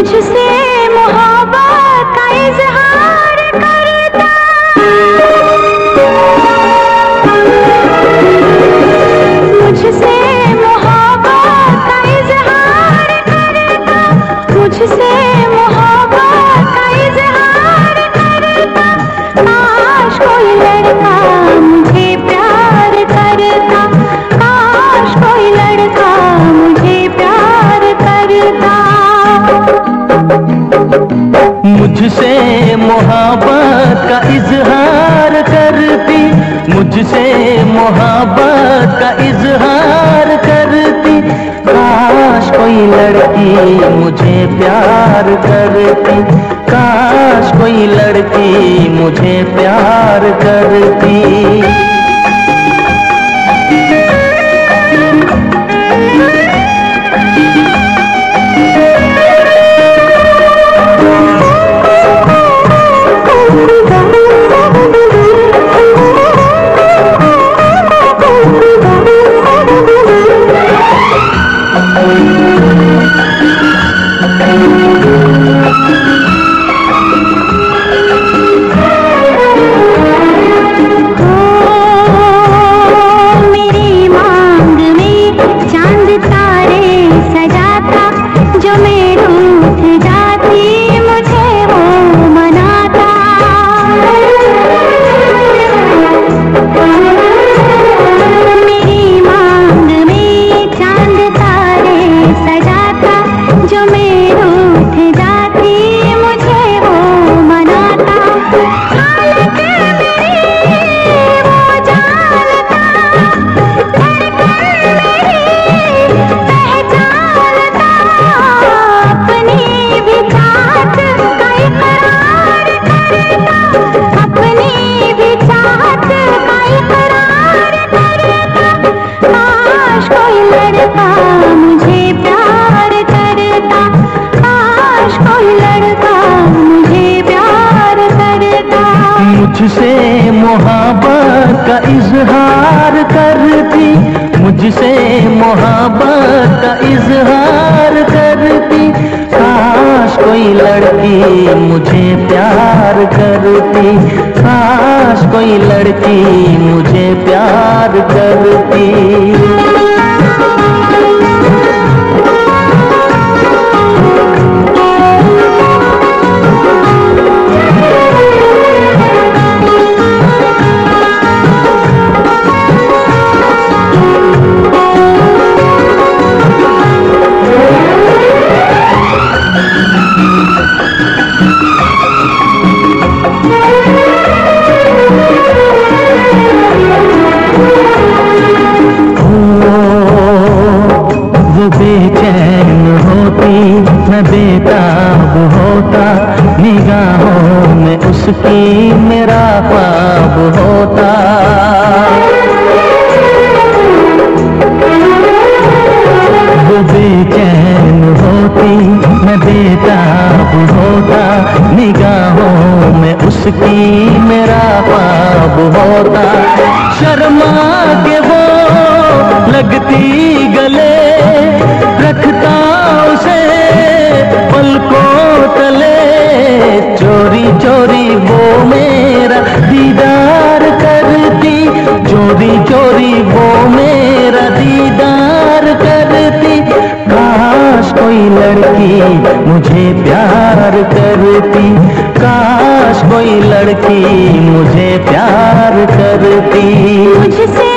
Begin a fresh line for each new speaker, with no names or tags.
मुझसे मोहब्बत का इजहार करती, काश कोई लड़की मुझे प्यार करती, काश कोई लड़की मुझे प्यार करती। का इजहार करती, मुझसे मोहब्बत का इजहार करती। काश कोई लड़की मुझे प्यार करती, काश कोई लड़की मुझे प्यार करती। उसकी मेरा पाप होता। वो बेचैन होती, मैं बेताब होता। निगाहों में उसकी मेरा पाप होता। शर्मा के वो लगती गले लड़की मुझे प्यार करती। काश कोई लड़की मुझे प्यार करती। मुझसे